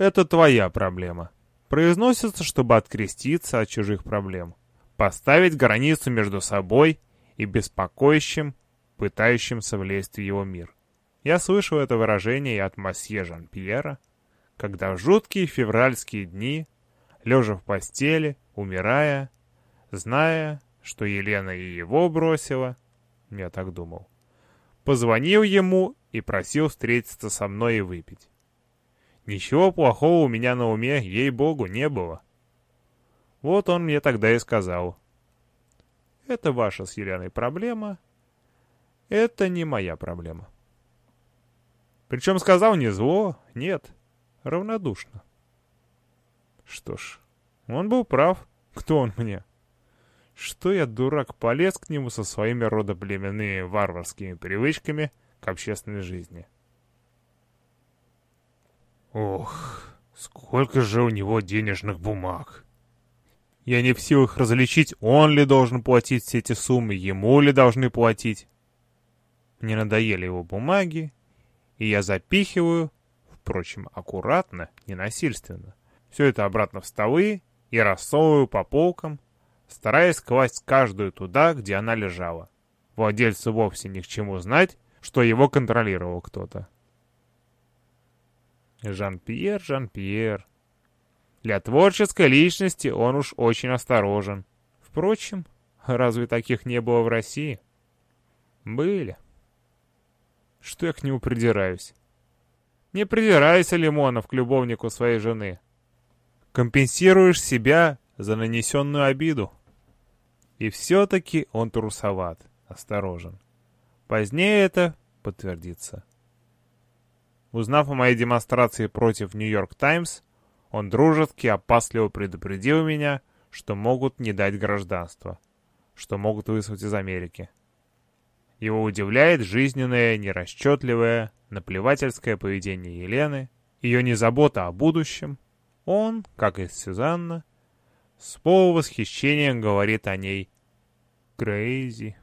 это твоя проблема. Произносится, чтобы откреститься от чужих проблем. Поставить границу между собой и беспокоящим, пытающимся влезть в его мир. Я слышал это выражение и от масье Жан-Пьера, когда в жуткие февральские дни, лежа в постели, умирая, зная, что Елена и его бросила, я так думал, позвонил ему и просил встретиться со мной и выпить. Ничего плохого у меня на уме, ей-богу, не было. Вот он мне тогда и сказал. Это ваша с Еленой проблема, это не моя проблема. Причем сказал не зло, нет, равнодушно. Что ж, он был прав. Кто он мне? Что я, дурак, полез к нему со своими родоплеменными варварскими привычками к общественной жизни? Ох, сколько же у него денежных бумаг. Я не в силах различить, он ли должен платить все эти суммы, ему ли должны платить. Мне надоели его бумаги, и я запихиваю, впрочем, аккуратно, ненасильственно, все это обратно в столы и рассовываю по полкам, стараясь класть каждую туда, где она лежала. Владельцу вовсе ни к чему знать, что его контролировал кто-то. Жан-Пьер, Жан-Пьер. Для творческой личности он уж очень осторожен. Впрочем, разве таких не было в России? Были. Что я к нему придираюсь? Не придирайся, Лимонов, к любовнику своей жены. Компенсируешь себя за нанесенную обиду. И все-таки он трусоват, осторожен. Позднее это подтвердится. Узнав о моей демонстрации против «Нью-Йорк Таймс», он дружески, опасливо предупредил меня, что могут не дать гражданство, что могут выслать из Америки. Его удивляет жизненное, нерасчетливое, наплевательское поведение Елены, ее незабота о будущем. Он, как и Сюзанна, с полувосхищением говорит о ней «Crazy».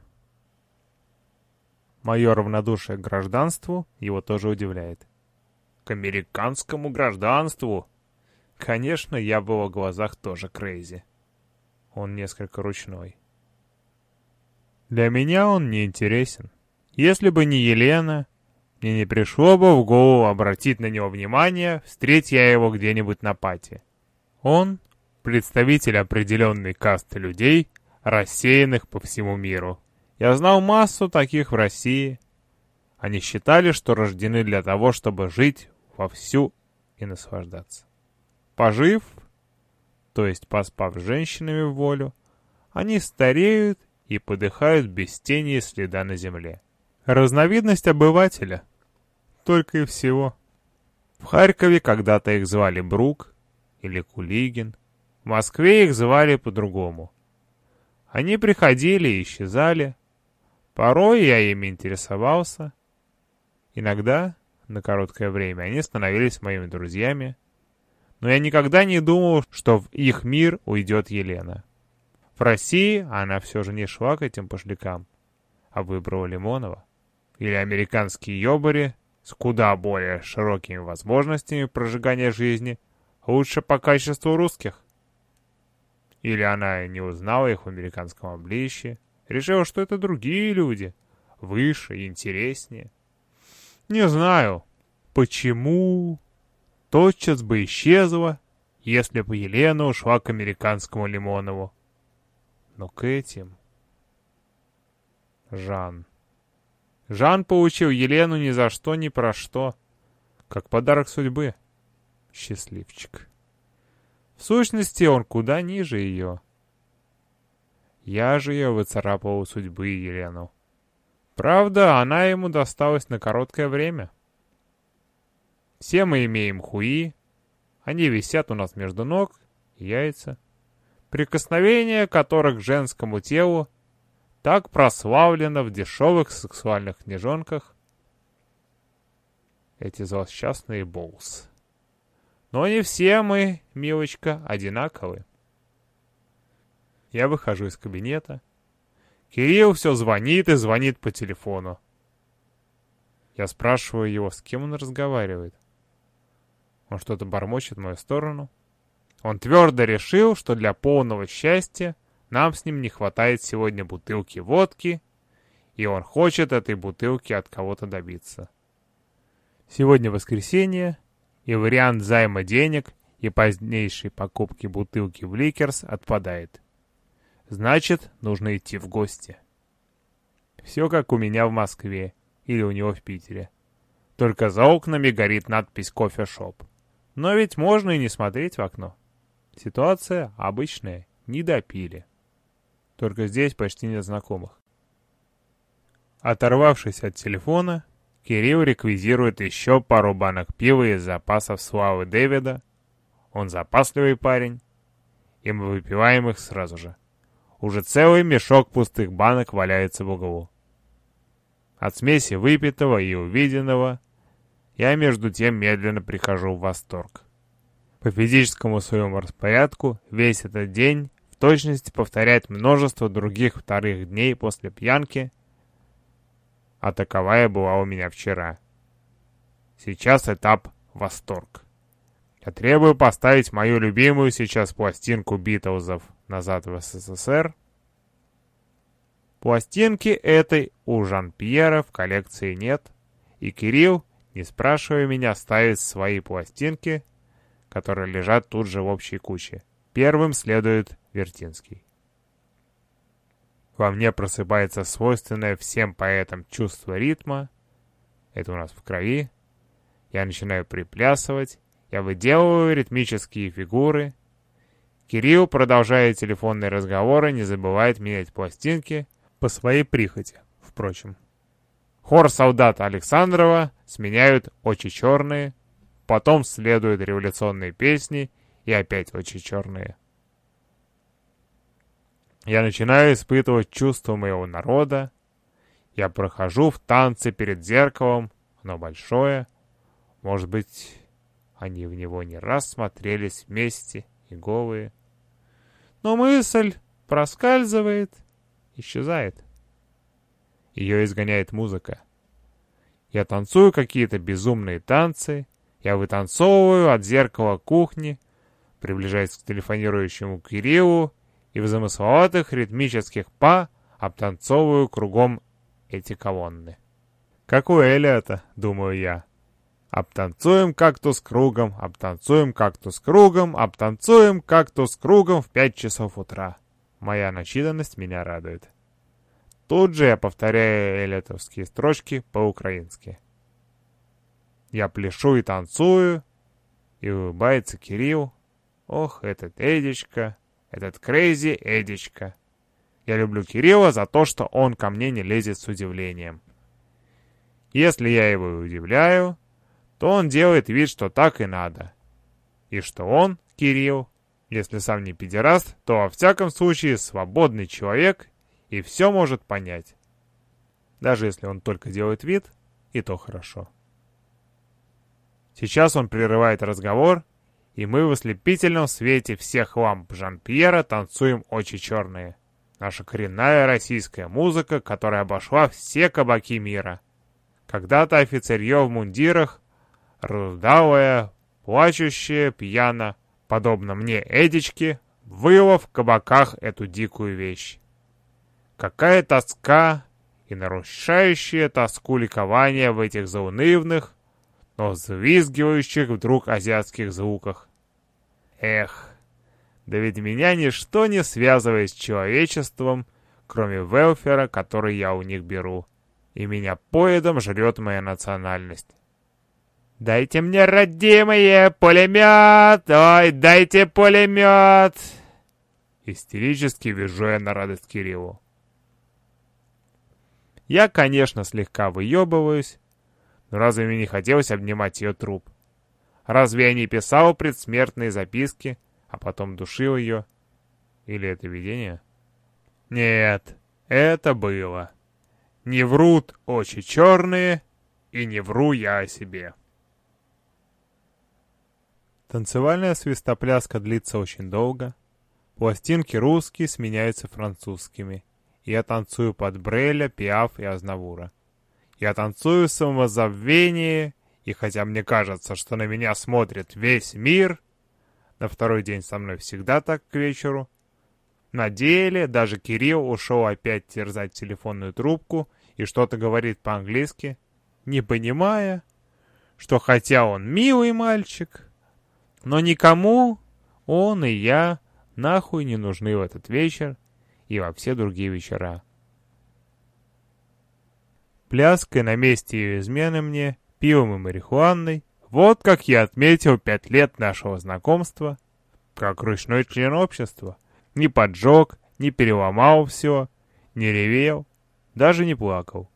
Мое равнодушие к гражданству его тоже удивляет американскому гражданству. Конечно, я в его глазах тоже crazy. Он несколько ручной. Для меня он не интересен. Если бы не Елена, мне не пришло бы в голову обратить на него внимание, встреть я его где-нибудь на пати. Он — представитель определенной касты людей, рассеянных по всему миру. Я знал массу таких в России. Они считали, что рождены для того, чтобы жить вовсю и наслаждаться. Пожив, то есть поспав с женщинами в волю, они стареют и подыхают без тени и следа на земле. Разновидность обывателя. Только и всего. В Харькове когда-то их звали Брук или Кулигин. В Москве их звали по-другому. Они приходили и исчезали. Порой я ими интересовался. Иногда на короткое время, они становились моими друзьями. Но я никогда не думал, что в их мир уйдет Елена. В России она все же не шла к этим пошлякам, а выбрала Лимонова. Или американские ёбари с куда более широкими возможностями прожигания жизни, лучше по качеству русских. Или она не узнала их в американском обличье, решила, что это другие люди, выше и интереснее. Не знаю, почему тотчас бы исчезла, если бы Елена ушла к американскому Лимонову. Но к этим... Жан. Жан получил Елену ни за что, ни про что. Как подарок судьбы. Счастливчик. В сущности, он куда ниже ее. Я же ее выцарапал у судьбы Елену. Правда, она ему досталась на короткое время. Все мы имеем хуи, они висят у нас между ног, яйца, прикосновение которых к женскому телу так прославлено в дешевых сексуальных книжонках. Эти злосчастные боус. Но не все мы, милочка, одинаковы. Я выхожу из кабинета, Кирилл все звонит и звонит по телефону. Я спрашиваю его, с кем он разговаривает. Он что-то бормочет в мою сторону. Он твердо решил, что для полного счастья нам с ним не хватает сегодня бутылки водки, и он хочет этой бутылки от кого-то добиться. Сегодня воскресенье, и вариант займа денег и позднейшей покупки бутылки в Liquors отпадает. Значит, нужно идти в гости. Все как у меня в Москве или у него в Питере. Только за окнами горит надпись «Кофе-шоп». Но ведь можно и не смотреть в окно. Ситуация обычная, не допили. Только здесь почти нет знакомых. Оторвавшись от телефона, Кирилл реквизирует еще пару банок пива из запасов славы Дэвида. Он запасливый парень, и мы выпиваем их сразу же. Уже целый мешок пустых банок валяется в углу. От смеси выпитого и увиденного я между тем медленно прихожу в восторг. По физическому своему распорядку весь этот день в точности повторяет множество других вторых дней после пьянки, а таковая была у меня вчера. Сейчас этап восторг. Я требую поставить мою любимую сейчас пластинку Битлзов назад в СССР. Пластинки этой у Жан-Пьера в коллекции нет, и Кирилл, не спрашивая меня, ставит свои пластинки, которые лежат тут же в общей куче. Первым следует Вертинский. Во мне просыпается свойственное всем поэтам чувство ритма. Это у нас в крови. Я начинаю приплясывать. Я выделываю ритмические фигуры. Кирилл, продолжая телефонные разговоры, не забывает менять пластинки по своей прихоти, впрочем. Хор солдата Александрова сменяют «Очи черные», потом следуют революционные песни и опять «Очи черные». Я начинаю испытывать чувство моего народа. Я прохожу в танце перед зеркалом, оно большое. Может быть, они в него не раз смотрелись вместе и голые. Но мысль проскальзывает, исчезает. Ее изгоняет музыка. Я танцую какие-то безумные танцы, я вытанцовываю от зеркала кухни, приближаясь к телефонирующему Кириллу и в замысловатых ритмических па обтанцовываю кругом эти колонны. Как у Элиота, думаю я. Обтанцуем кактус кругом, обтанцуем кактус кругом, обтанцуем кактус кругом в пять часов утра. Моя начитанность меня радует. Тут же я повторяю элетовские строчки по-украински. Я пляшу и танцую, и улыбается Кирилл. Ох, этот Эдичка, этот Крейзи Эдичка. Я люблю Кирилла за то, что он ко мне не лезет с удивлением. Если я его удивляю, то он делает вид, что так и надо. И что он, Кирилл, если сам не педераст, то во всяком случае свободный человек и все может понять. Даже если он только делает вид, и то хорошо. Сейчас он прерывает разговор и мы в ослепительном свете всех ламп Жан-Пьера танцуем «Очи черные». Наша коренная российская музыка, которая обошла все кабаки мира. Когда-то офицерье в мундирах, рудавая, плачущее, пьяно, подобно мне Эдичке, выло в кабаках эту дикую вещь. Какая тоска и нарушающая тоску ликования в этих заунывных, но взвизгивающих вдруг азиатских звуках. Эх, да ведь меня ничто не связывает с человечеством, кроме велфера, который я у них беру. И меня поедом жрет моя национальность. «Дайте мне, родимые, пулемет! Ой, дайте пулемет!» Истерически вижу я на радость Кириллу. Я, конечно, слегка выебываюсь, но разве мне не хотелось обнимать ее труп? Разве я не писал предсмертные записки, а потом душил ее? Или это видение? Нет, это было. Не врут очи черные, и не вру я о себе. Танцевальная свистопляска длится очень долго. Пластинки русские сменяются французскими. Я танцую под Бреля, Пиаф и Азнавура. Я танцую самозабвение И хотя мне кажется, что на меня смотрит весь мир, на второй день со мной всегда так к вечеру, на деле даже Кирилл ушел опять терзать телефонную трубку и что-то говорит по-английски, не понимая, что хотя он милый мальчик, но никому он и я нахуй не нужны в этот вечер и во все другие вечера. Пляской на месте ее измены мне, пивом и марихуаной, вот как я отметил пять лет нашего знакомства, как ручной член общества. Не поджег, не переломал все, не ревел, даже не плакал.